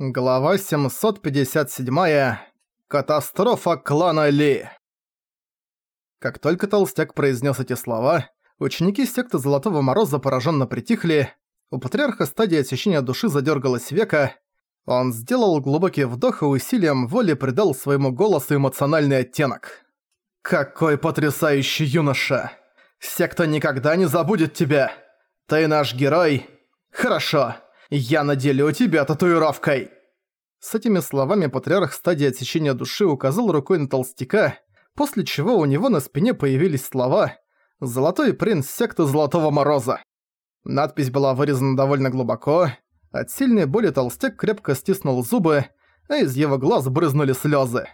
Глава 757. Катастрофа клана Ли. Как только Толстяк произнес эти слова, ученики секты Золотого Мороза пораженно притихли, у патриарха стадия отсечения души задергалась века, он сделал глубокий вдох и усилием воли придал своему голосу эмоциональный оттенок. «Какой потрясающий юноша! Секта никогда не забудет тебя! Ты наш герой! Хорошо!» Я наделю тебя татуировкой!» С этими словами патриарх стадии отсечения души указал рукой на толстяка, после чего у него на спине появились слова «Золотой принц секты Золотого Мороза». Надпись была вырезана довольно глубоко, от сильной боли толстяк крепко стиснул зубы, а из его глаз брызнули слезы.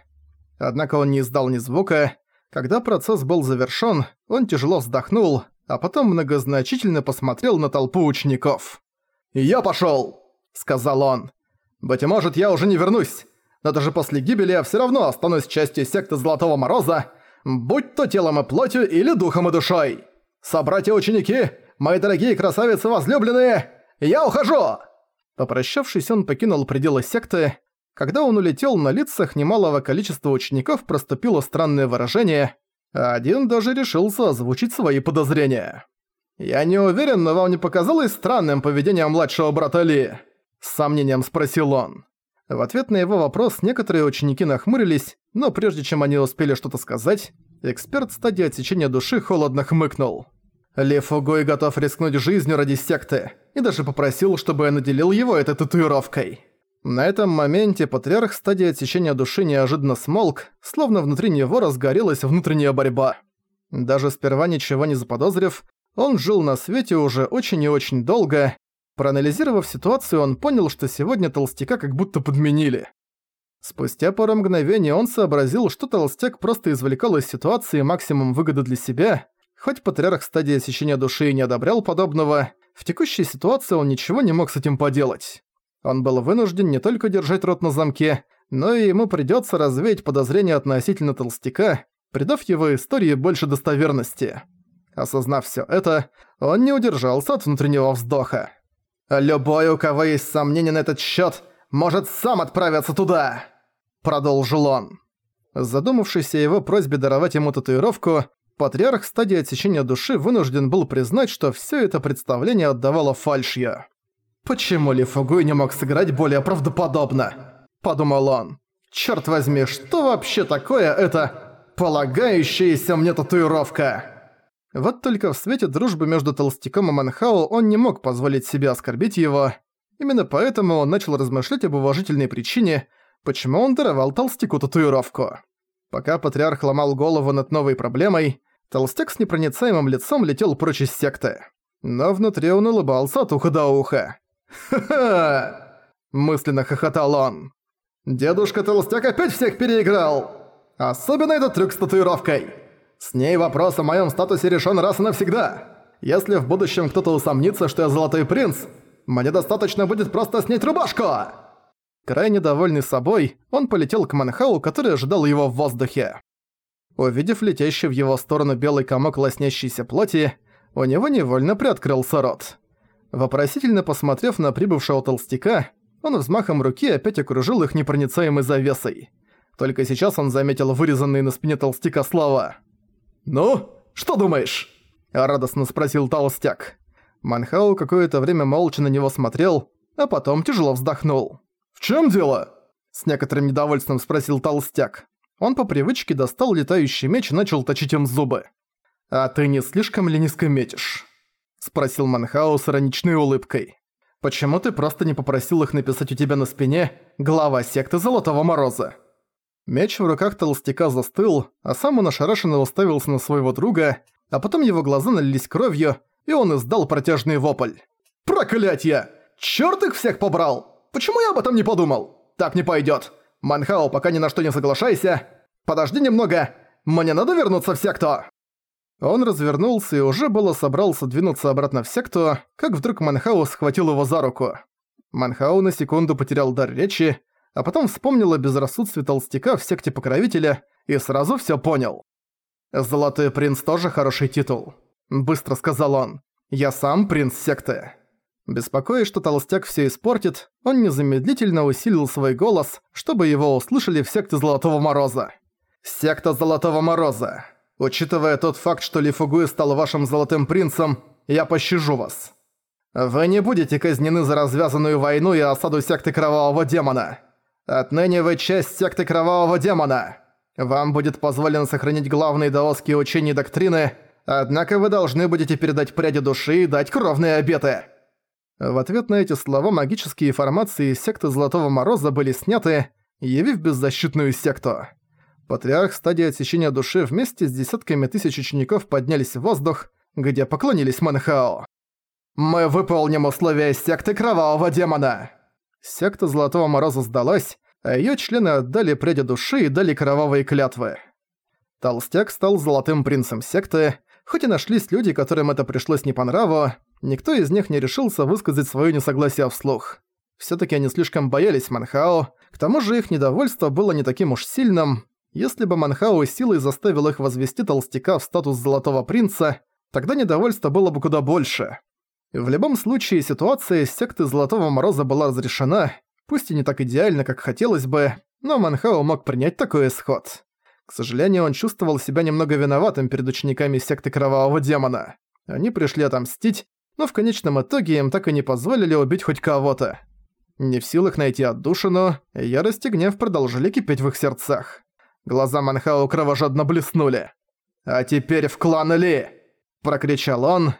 Однако он не издал ни звука. Когда процесс был завершён, он тяжело вздохнул, а потом многозначительно посмотрел на толпу учеников. «Я пошёл!» — сказал он. «Быть может, я уже не вернусь, но даже после гибели я всё равно останусь частью секты Золотого Мороза, будь то телом и плотью или духом и душой. Собратья-ученики, мои дорогие красавицы-возлюбленные, я ухожу!» Попрощавшись, он покинул пределы секты. Когда он улетел, на лицах немалого количества учеников проступило странное выражение, а один даже решился озвучить свои подозрения. «Я не уверен, но вам не показалось странным поведение младшего брата Ли?» С сомнением спросил он. В ответ на его вопрос некоторые ученики нахмурились, но прежде чем они успели что-то сказать, эксперт стадии отсечения души холодно хмыкнул. Ли Фугой готов рискнуть жизнью ради секты, и даже попросил, чтобы я наделил его этой татуировкой. На этом моменте патриарх стадии отсечения души неожиданно смолк, словно внутри него разгорелась внутренняя борьба. Даже сперва ничего не заподозрив, он жил на свете уже очень и очень долго. Проанализировав ситуацию, он понял, что сегодня толстяка как будто подменили. Спустя пару мгновений он сообразил, что толстяк просто извлекал из ситуации максимум выгоды для себя. Хоть патриарх стадии осещения души и не одобрял подобного, в текущей ситуации он ничего не мог с этим поделать. Он был вынужден не только держать рот на замке, но и ему придётся развеять подозрения относительно толстяка, придав его истории больше достоверности. Осознав всё это, он не удержался от внутреннего вздоха. «Любой, у кого есть сомнения на этот счёт, может сам отправиться туда!» Продолжил он. Задумавшись о его просьбе даровать ему татуировку, патриарх стадии отсечения души вынужден был признать, что всё это представление отдавало фальшью. «Почему Ли Фугуй не мог сыграть более правдоподобно?» – подумал он. «Чёрт возьми, что вообще такое это полагающаяся мне татуировка?» Вот только в свете дружбы между Толстяком и Манхао он не мог позволить себе оскорбить его. Именно поэтому он начал размышлять об уважительной причине, почему он даровал Толстяку татуировку. Пока Патриарх ломал голову над новой проблемой, Толстяк с непроницаемым лицом летел прочь из секты. Но внутри он улыбался от уха до уха. «Ха-ха!» – мысленно хохотал он. «Дедушка Толстяк опять всех переиграл! Особенно этот трюк с татуировкой!» С ней вопрос о моем статусе решен раз и навсегда. Если в будущем кто-то усомнится, что я Золотой Принц, мне достаточно будет просто снять рубашку!» Крайне довольный собой, он полетел к Манхау, который ожидал его в воздухе. Увидев летящий в его сторону белый комок лоснящейся плоти, у него невольно приоткрылся рот. Вопросительно посмотрев на прибывшего толстяка, он взмахом руки опять окружил их непроницаемой завесой. Только сейчас он заметил вырезанные на спине толстяка слова «Ну, что думаешь?» – радостно спросил толстяк. Манхау какое-то время молча на него смотрел, а потом тяжело вздохнул. «В чем дело?» – с некоторым недовольством спросил толстяк. Он по привычке достал летающий меч и начал точить им зубы. «А ты не слишком ли низко метишь?» – спросил Манхау с ироничной улыбкой. «Почему ты просто не попросил их написать у тебя на спине «Глава секты Золотого Мороза»?» Меч в руках толстяка застыл, а сам он ошарашенно уставился на своего друга, а потом его глаза налились кровью, и он издал протяжный вопль. «Проклятье! Чёрт их всех побрал! Почему я об этом не подумал? Так не пойдёт! Манхао, пока ни на что не соглашайся! Подожди немного! Мне надо вернуться в секту!» Он развернулся и уже было собрался двинуться обратно в секту, как вдруг Манхао схватил его за руку. Манхао на секунду потерял дар речи, а потом вспомнил о безрассудстве толстяка в секте покровителя и сразу всё понял. «Золотой принц тоже хороший титул», — быстро сказал он. «Я сам принц секты». Беспокоясь, что толстяк все испортит, он незамедлительно усилил свой голос, чтобы его услышали в секте Золотого Мороза. «Секта Золотого Мороза. Учитывая тот факт, что Лифугуи стал вашим Золотым Принцем, я пощажу вас. Вы не будете казнены за развязанную войну и осаду секты Кровавого Демона. Отныне вы часть секты Кровавого Демона. Вам будет позволено сохранить главные даосские учения и доктрины, однако вы должны будете передать пряди души и дать кровные обеты». В ответ на эти слова магические формации секты Золотого Мороза были сняты, явив беззащитную секту. Патриарх стадии отсечения души вместе с десятками тысяч учеников поднялись в воздух, где поклонились Манхао. «Мы выполним условия секты Кровавого Демона!» Секта Золотого Мороза сдалась, а её члены отдали пряди души и дали кровавые клятвы. Толстяк стал золотым принцем секты, хоть и нашлись люди, которым это пришлось не по нраву, никто из них не решился высказать своё несогласие вслух. Всё-таки они слишком боялись Манхао, к тому же их недовольство было не таким уж сильным. Если бы Манхао силой заставил их возвести толстяка в статус Золотого Принца, тогда недовольство было бы куда больше. В любом случае, ситуация с секты Золотого Мороза была разрешена, пусть и не так идеально, как хотелось бы, но Манхао мог принять такой исход. К сожалению, он чувствовал себя немного виноватым перед учениками секты Кровавого Демона. Они пришли отомстить, но в конечном итоге им так и не позволили убить хоть кого-то. Не в силах найти отдушину, ярость и гнев продолжили кипеть в их сердцах. Глаза Манхао кровожадно блеснули. «А теперь в клан Ли!» – прокричал он.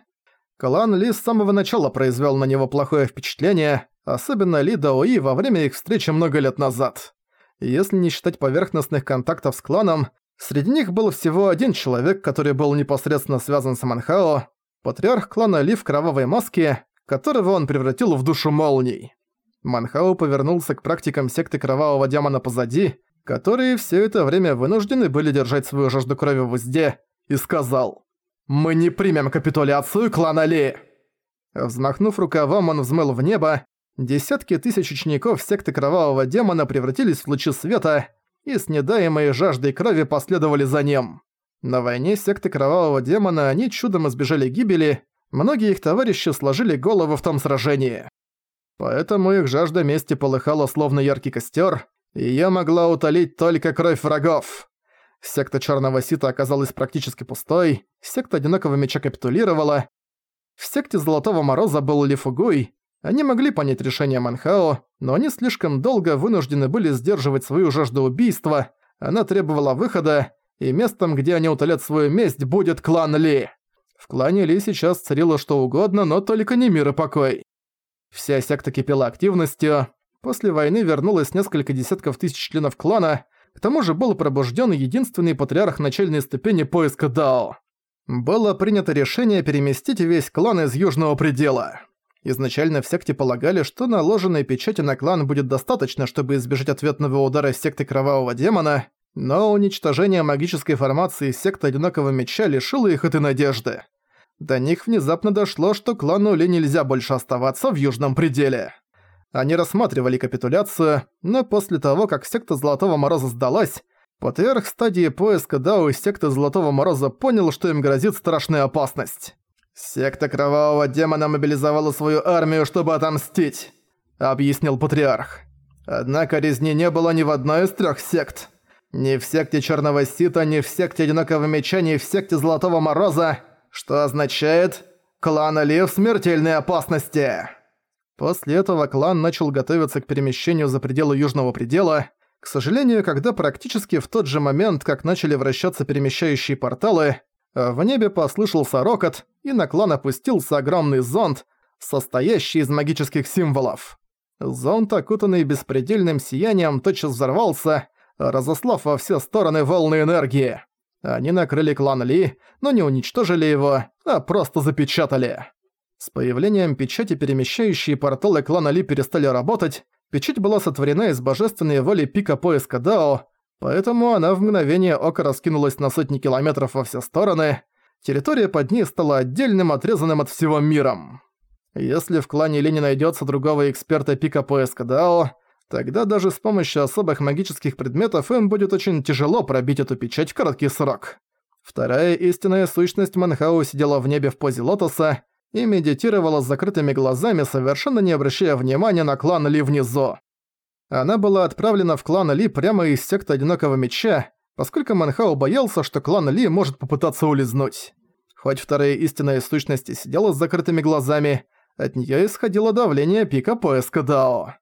Клан Ли с самого начала произвел на него плохое впечатление, особенно Ли Даои во время их встречи много лет назад. Если не считать поверхностных контактов с кланом, среди них был всего один человек, который был непосредственно связан с Манхао, патриарх клана Ли в кровавой маске, которого он превратил в душу молний. Манхао повернулся к практикам секты Кровавого Демона позади, которые все это время вынуждены были держать свою жажду крови в узде, и сказал «Мы не примем капитуляцию клана Ли!» Взмахнув рукавом, он взмыл в небо, десятки тысяч учеников секты Кровавого Демона превратились в лучи света и с недаемой жаждой крови последовали за ним. На войне секты Кровавого Демона они чудом избежали гибели, многие их товарищи сложили голову в том сражении. Поэтому их жажда мести полыхала словно яркий костер, и её могла утолить только кровь врагов. Секта Черного Сита оказалась практически пустой, секта Одинокого Меча капитулировала. В секте Золотого Мороза был Лифугуй, они могли понять решение Манхао, но они слишком долго вынуждены были сдерживать свою жажду убийства, она требовала выхода, и местом, где они утолят свою месть, будет клан Ли. В клане Ли сейчас царило что угодно, но только не мир и покой. Вся секта кипела активностью. После войны вернулось несколько десятков тысяч членов клана, к тому же был пробужден единственный патриарх начальной ступени поиска Дао. Было принято решение переместить весь клан из Южного Предела. Изначально в секте полагали, что наложенной печати на клан будет достаточно, чтобы избежать ответного удара секты Кровавого Демона, но уничтожение магической формации секты Одинокого Меча лишило их этой надежды. До них внезапно дошло, что клану Ли нельзя больше оставаться в Южном Пределе. Они рассматривали капитуляцию, но после того, как секта Золотого Мороза сдалась, патриарх стадии поиска Дао из секты Золотого Мороза понял, что им грозит страшная опасность. «Секта Кровавого Демона мобилизовала свою армию, чтобы отомстить», — объяснил патриарх. Однако резни не было ни в одной из трех сект. Ни в секте Черного Сита, ни в секте Одинокого Меча, ни в секте Золотого Мороза, что означает «Клан Ли в смертельной опасности». После этого клан начал готовиться к перемещению за пределы Южного Предела. К сожалению, когда практически в тот же момент, как начали вращаться перемещающие порталы, в небе послышался рокот, и на клан опустился огромный зонд, состоящий из магических символов. Зонд, окутанный беспредельным сиянием, тотчас взорвался, разослав во все стороны волны энергии. Они накрыли клан Ли, но не уничтожили его, а просто запечатали. С появлением печати перемещающие порталы клана Ли перестали работать, печать была сотворена из божественной воли пика поиска Дао, поэтому она в мгновение ока раскинулась на сотни километров во все стороны, территория под ней стала отдельным отрезанным от всего миром. Если в клане Ли не найдется другого эксперта пика поиска Дао, тогда даже с помощью особых магических предметов им будет очень тяжело пробить эту печать в короткий срок. Вторая истинная сущность Манхау сидела в небе в позе лотоса, и медитировала с закрытыми глазами, совершенно не обращая внимания на клан Ли внизу. Она была отправлена в клан Ли прямо из секты Одинокого Меча, поскольку Манхао боялся, что клан Ли может попытаться улизнуть. Хоть вторая истинная сущность сидела с закрытыми глазами, от неё исходило давление пика поиска Дао.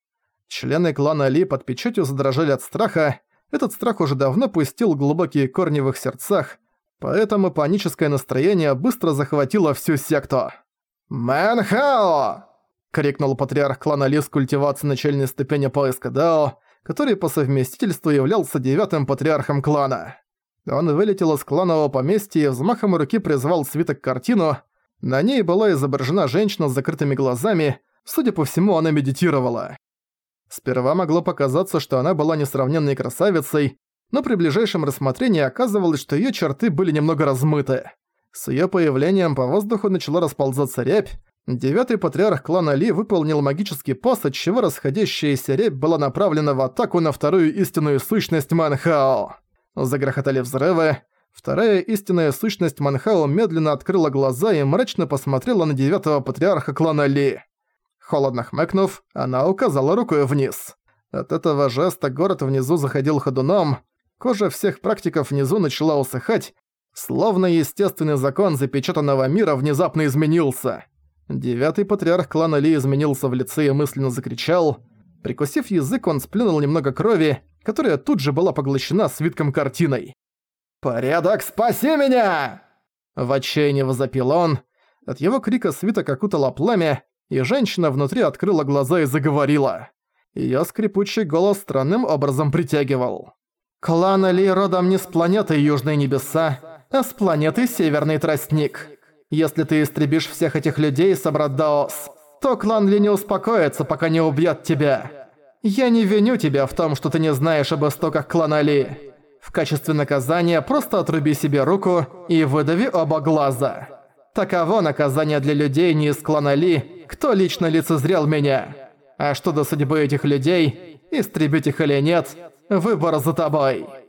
Члены клана Ли под печатью задрожали от страха, этот страх уже давно пустил глубокие корни в их сердцах, поэтому паническое настроение быстро захватило всю секту. «Мэнхао!» — крикнул патриарх клана Ли с культивацией начальной ступени поиска Дао, который по совместительству являлся девятым патриархом клана. Он вылетел из кланового поместья и взмахом руки призвал свиток картину. На ней была изображена женщина с закрытыми глазами, судя по всему, она медитировала. Сперва могло показаться, что она была несравненной красавицей, но при ближайшем рассмотрении оказывалось, что её черты были немного размыты. С её появлением по воздуху начала расползаться рябь, девятый патриарх клана Ли выполнил магический пост, отчего расходящаяся рябь была направлена в атаку на вторую истинную сущность Манхао. Загрохотали взрывы, вторая истинная сущность Манхао медленно открыла глаза и мрачно посмотрела на девятого патриарха клана Ли. Холодно хмыкнув, она указала рукой вниз. От этого жеста город внизу заходил ходуном, кожа всех практиков внизу начала усыхать, словно естественный закон запечатанного мира внезапно изменился. Девятый патриарх клана Ли изменился в лице и мысленно закричал. Прикусив язык, он сплюнул немного крови, которая тут же была поглощена свитком картиной. «Порядок, спаси меня!» В отчаянии возопил он. От его крика свиток окутало пламя, и женщина внутри открыла глаза и заговорила. Её скрипучий голос странным образом притягивал. «Клан Ли родом не с планеты Южные Небеса, с планеты Северный Тростник. Если ты истребишь всех этих людей, собрат Даос, то клан Ли не успокоится, пока не убьет тебя. Я не виню тебя в том, что ты не знаешь об истоках клана Ли. В качестве наказания просто отруби себе руку и выдави оба глаза». Таково наказание для людей не из клана Ли, кто лично лицезрел меня. А что до судьбы этих людей, истребить их или нет, выбор за тобой».